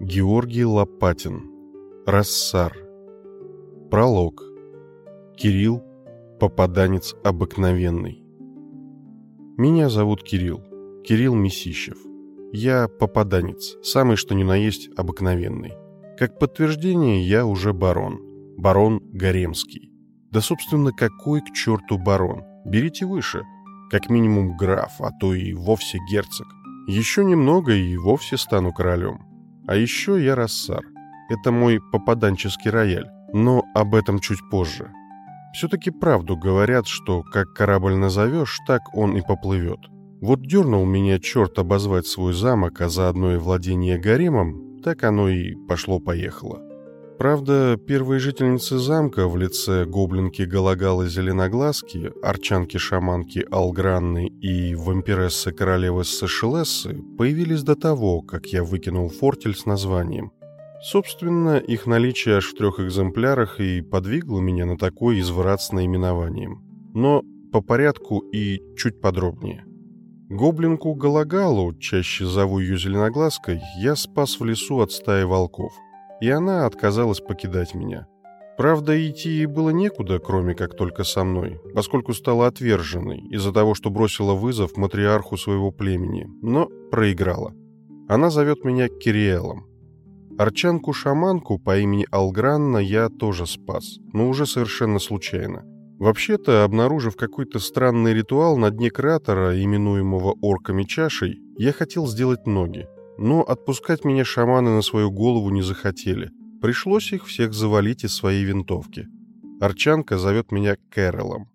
Георгий Лопатин. Рассар. Пролог. Кирилл, попаданец обыкновенный. Меня зовут Кирилл. Кирилл Месищев. Я попаданец, самый что ни на есть обыкновенный. Как подтверждение, я уже барон. Барон Гаремский. Да, собственно, какой к черту барон? Берите выше. Как минимум граф, а то и вовсе герцог. Еще немного и вовсе стану королем. А еще я рассар. Это мой попаданческий рояль. Но об этом чуть позже. Все-таки правду говорят, что как корабль назовешь, так он и поплывет. Вот дернул меня черт обозвать свой замок, а заодно и владение гаремом, так оно и пошло-поехало. Правда, первые жительницы замка в лице гоблинки Галагалы Зеленоглазки, арчанки-шаманки Алгранны и вампирессы королевы Сашелессы появились до того, как я выкинул фортель с названием. Собственно, их наличие аж в трех экземплярах и подвигло меня на такое изврат с наименованием. Но по порядку и чуть подробнее. Гоблинку Галагалу, чаще зову ее Зеленоглазкой, я спас в лесу от стаи волков – и она отказалась покидать меня. Правда, идти ей было некуда, кроме как только со мной, поскольку стала отверженной из-за того, что бросила вызов матриарху своего племени, но проиграла. Она зовет меня Кириэлом. Арчанку-шаманку по имени Алгранна я тоже спас, но уже совершенно случайно. Вообще-то, обнаружив какой-то странный ритуал на дне кратера, именуемого орками чашей, я хотел сделать ноги, но отпускать меня шаманы на свою голову не захотели. Пришлось их всех завалить из своей винтовки. Арчанка зовет меня Кэролом.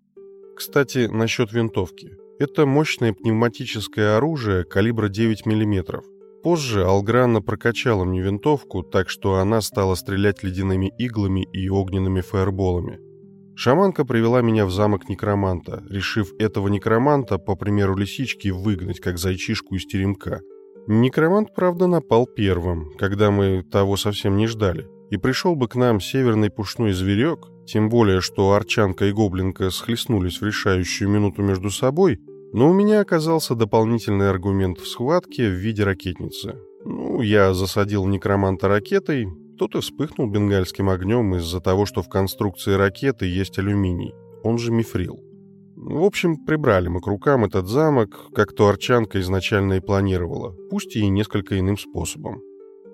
Кстати, насчет винтовки. Это мощное пневматическое оружие калибра 9 мм. Позже Алграна прокачала мне винтовку, так что она стала стрелять ледяными иглами и огненными фаерболами. Шаманка привела меня в замок некроманта, решив этого некроманта, по примеру лисички, выгнать, как зайчишку из теремка – Некромант, правда, напал первым, когда мы того совсем не ждали. И пришел бы к нам северный пушной зверек, тем более, что Арчанка и Гоблинка схлестнулись в решающую минуту между собой, но у меня оказался дополнительный аргумент в схватке в виде ракетницы. Ну, я засадил некроманта ракетой, тот и вспыхнул бенгальским огнем из-за того, что в конструкции ракеты есть алюминий, он же мифрил. В общем, прибрали мы к рукам этот замок, как то Арчанка изначально и планировала, пусть и несколько иным способом.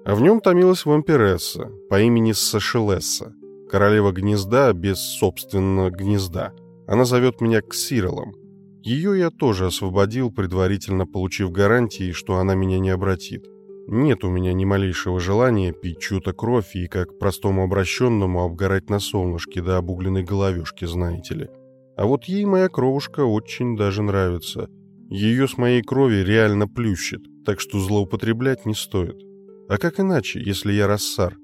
А в нем томилась вампиресса по имени Сашелесса, королева гнезда без, собственного гнезда. Она зовет меня Ксиролом. Ее я тоже освободил, предварительно получив гарантии, что она меня не обратит. Нет у меня ни малейшего желания пить чью-то кровь и, как простому обращенному, обгорать на солнышке до обугленной головешки, знаете ли. А вот ей моя кровушка очень даже нравится. Ее с моей крови реально плющит, так что злоупотреблять не стоит. А как иначе, если я рассар?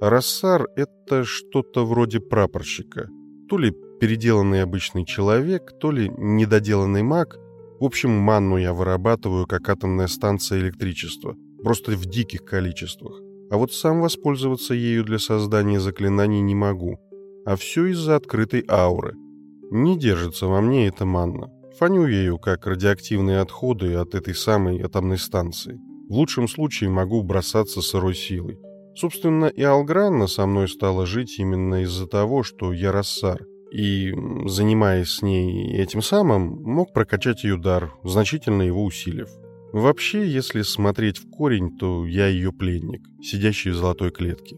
Рассар — это что-то вроде прапорщика. То ли переделанный обычный человек, то ли недоделанный маг. В общем, манну я вырабатываю, как атомная станция электричества, просто в диких количествах. А вот сам воспользоваться ею для создания заклинаний не могу. А все из-за открытой ауры — не держится во мне эта манна. Фоню ею, как радиоактивные отходы от этой самой атомной станции. В лучшем случае могу бросаться сырой силой. Собственно, и Алгранна со мной стала жить именно из-за того, что я рассар. И, занимаясь с ней этим самым, мог прокачать ее дар, значительно его усилив. Вообще, если смотреть в корень, то я ее пленник, сидящий в золотой клетке.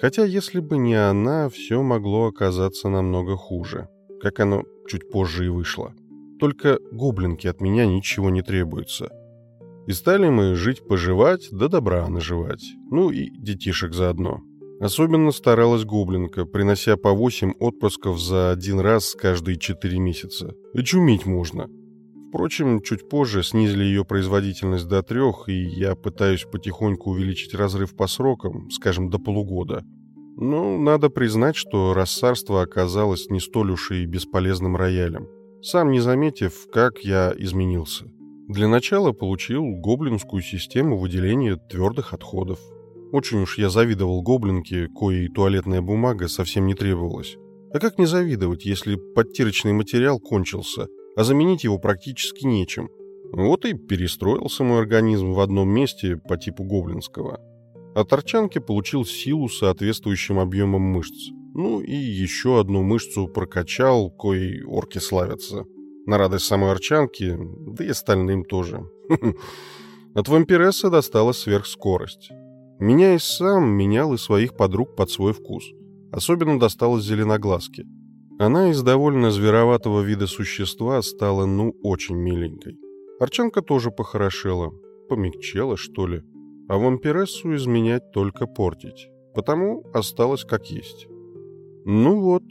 Хотя, если бы не она, все могло оказаться намного хуже как оно чуть позже и вышло. Только гоблинки от меня ничего не требуется. И стали мы жить-поживать, да добра наживать. Ну и детишек заодно. Особенно старалась гоблинка, принося по восемь отпусков за один раз каждые четыре месяца. И чумить можно. Впрочем, чуть позже снизили ее производительность до трех, и я пытаюсь потихоньку увеличить разрыв по срокам, скажем, до полугода – ну, надо признать, что рассарство оказалось не столь уж и бесполезным роялем, сам не заметив, как я изменился. Для начала получил гоблинскую систему выделения твердых отходов. Очень уж я завидовал гоблинке, коей туалетная бумага совсем не требовалась. А как не завидовать, если подтирочный материал кончился, а заменить его практически нечем? Вот и перестроился мой организм в одном месте по типу гоблинского – От арчанки получил силу соответствующим объемом мышц. Ну и еще одну мышцу прокачал, коей орки славятся. На радость самой арчанки, да и остальным тоже. От вампирессы досталась сверхскорость. Меня и сам менял и своих подруг под свой вкус. Особенно досталось зеленоглазке. Она из довольно звероватого вида существа стала, ну, очень миленькой. Арчанка тоже похорошела, помягчела, что ли. А вампирессу изменять только портить. Потому осталось как есть. Ну вот.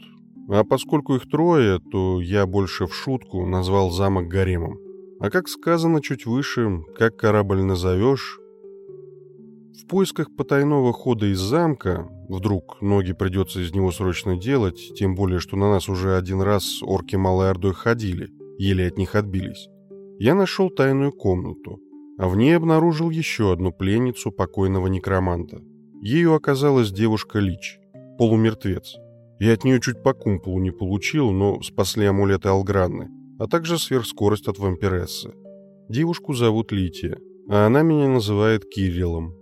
А поскольку их трое, то я больше в шутку назвал замок гаремом. А как сказано чуть выше, как корабль назовешь, в поисках потайного хода из замка, вдруг ноги придется из него срочно делать, тем более, что на нас уже один раз орки Малой Ордой ходили, еле от них отбились, я нашел тайную комнату, а в ней обнаружил еще одну пленницу покойного некроманта. Ею оказалась девушка Лич, полумертвец. Я от нее чуть по кумполу не получил, но спасли амулеты Алгранны, а также сверхскорость от вампирессы. Девушку зовут Лития, а она меня называет Кириллом.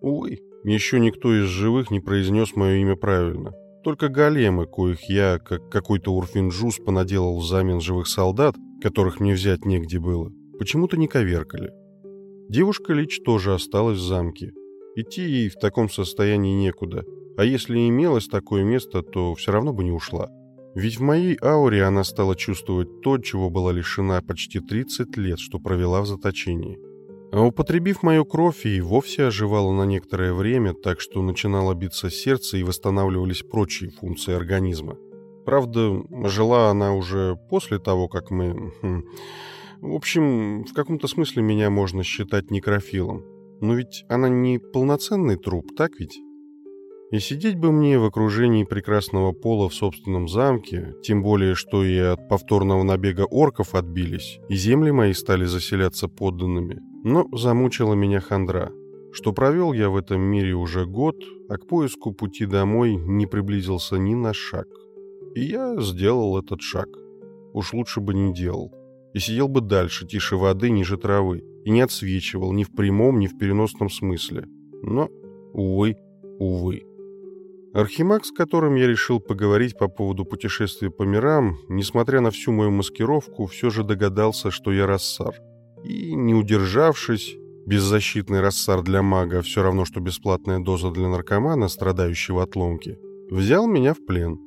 Увы, еще никто из живых не произнес мое имя правильно. Только големы, коих я, как какой-то урфинджус, понаделал взамен живых солдат, которых мне взять негде было, почему-то не коверкали. Девушка Лич тоже осталась в замке. Идти ей в таком состоянии некуда, а если имелось такое место, то все равно бы не ушла. Ведь в моей ауре она стала чувствовать то, чего была лишена почти 30 лет, что провела в заточении. А употребив мою кровь и вовсе оживала на некоторое время, так что начинало биться сердце и восстанавливались прочие функции организма. Правда, жила она уже после того, как мы... Хм, в общем, в каком-то смысле меня можно считать некрофилом. Но ведь она не полноценный труп, так ведь? И сидеть бы мне в окружении прекрасного пола в собственном замке, тем более, что и от повторного набега орков отбились, и земли мои стали заселяться подданными. Но замучила меня хандра, что провел я в этом мире уже год, а к поиску пути домой не приблизился ни на шаг. И я сделал этот шаг. Уж лучше бы не делал. И сидел бы дальше, тише воды, ниже травы, и не отсвечивал ни в прямом, ни в переносном смысле. Но, увы, увы. Архимаг, с которым я решил поговорить по поводу путешествия по мирам, несмотря на всю мою маскировку, все же догадался, что я рассар. И, не удержавшись, беззащитный рассар для мага все равно, что бесплатная доза для наркомана, страдающего от ломки, взял меня в плен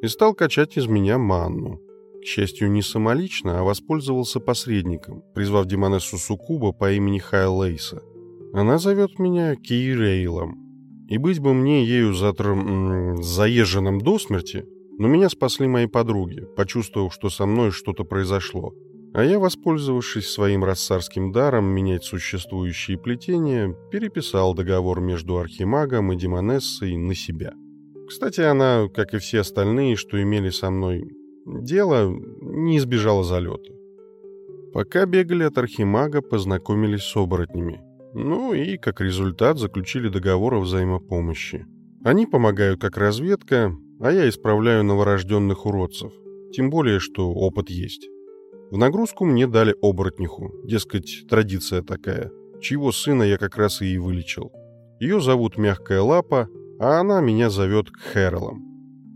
и стал качать из меня манну. К счастью, не самолично, а воспользовался посредником, призвав демонессу Сукуба по имени Хайл Лейса. Она зовет меня Кирейлом, и быть бы мне ею завтра заезженным до смерти, но меня спасли мои подруги, почувствовав, что со мной что-то произошло. А я, воспользовавшись своим рассарским даром менять существующие плетения, переписал договор между Архимагом и Демонессой на себя. Кстати, она, как и все остальные, что имели со мной дело, не избежала залета. Пока бегали от Архимага, познакомились с оборотнями. Ну и, как результат, заключили договор о взаимопомощи. Они помогают как разведка, а я исправляю новорожденных уродцев. Тем более, что опыт есть. В нагрузку мне дали оборотниху, дескать, традиция такая, чьего сына я как раз и вылечил. Ее зовут Мягкая Лапа, а она меня зовет Хэролом.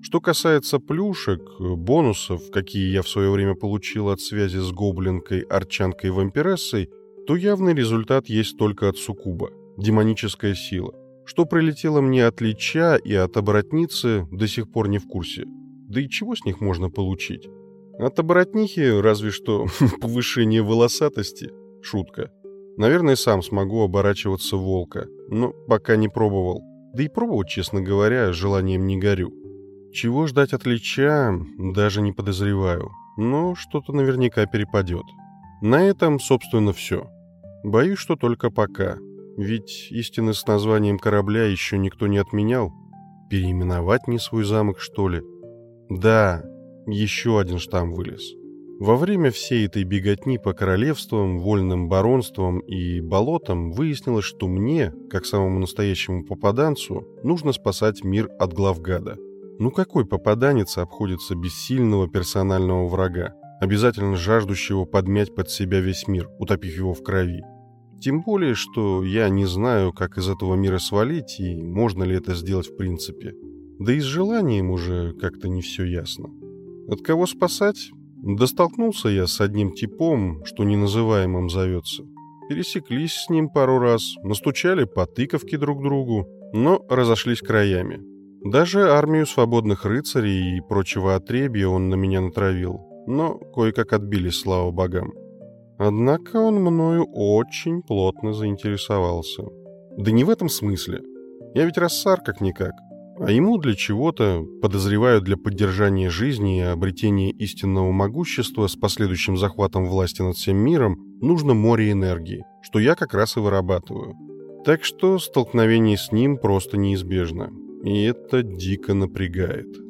Что касается плюшек, бонусов, какие я в свое время получил от связи с гоблинкой, арчанкой и вампирессой, то явный результат есть только от суккуба – демоническая сила. Что прилетело мне от Лича и от оборотницы, до сих пор не в курсе. Да и чего с них можно получить? От оборотнихи разве что повышение волосатости. Шутка. Наверное, сам смогу оборачиваться волка, но пока не пробовал. Да и пробовать, честно говоря, желанием не горю. Чего ждать от Лича, даже не подозреваю. Но что-то наверняка перепадет. На этом, собственно, все. Боюсь, что только пока. Ведь истины с названием корабля еще никто не отменял. Переименовать не свой замок, что ли? Да, еще один штамм вылез. Во время всей этой беготни по королевствам, вольным баронствам и болотам выяснилось, что мне, как самому настоящему попаданцу, нужно спасать мир от главгада. Ну какой попаданец обходится без сильного персонального врага? обязательно жаждущего подмять под себя весь мир, утопив его в крови. Тем более, что я не знаю, как из этого мира свалить и можно ли это сделать в принципе. Да и с желанием уже как-то не все ясно. От кого спасать? Да столкнулся я с одним типом, что неназываемым зовется. Пересеклись с ним пару раз, настучали по тыковке друг другу, но разошлись краями. Даже армию свободных рыцарей и прочего отребья он на меня натравил, но кое-как отбились, слава богам. Однако он мною очень плотно заинтересовался. Да не в этом смысле. Я ведь рассар как-никак. А ему для чего-то, подозреваю, для поддержания жизни и обретения истинного могущества с последующим захватом власти над всем миром, нужно море энергии, что я как раз и вырабатываю. Так что столкновение с ним просто неизбежно. И это дико напрягает.